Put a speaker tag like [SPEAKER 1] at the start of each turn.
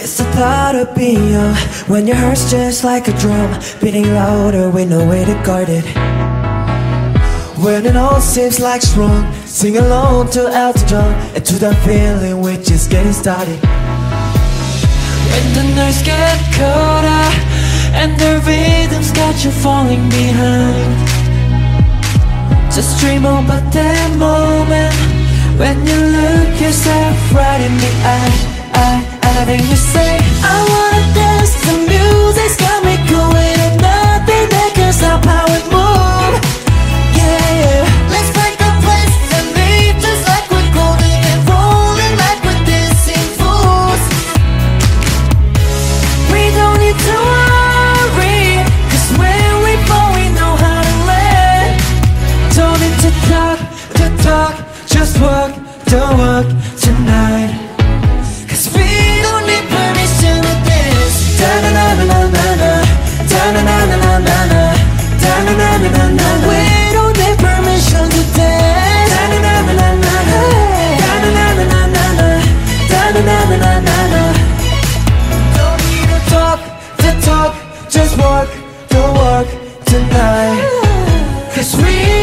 [SPEAKER 1] It's the thought of being young When your heart's just like a drum Beating louder with no way to guard it. When it all seems like it's wrong Sing along to Elton John And to that feeling we're just getting started. When the nights get colder And the rhythm's got you falling behind. Just dream about that moment When you look yourself right in the eye, eye, talk, Just walk, don't walk tonight Cause we don't need permission to dance Da-na-na-na-na-na Da-na-na-na-na-na Da-na-na-na-na-na We don't need permission to dance Da-na-na-na-na-na Da-na-na-na-na-na Da-na-na-na-na-na don't need to talk, to talk, just walk, don't walk tonight. Cause we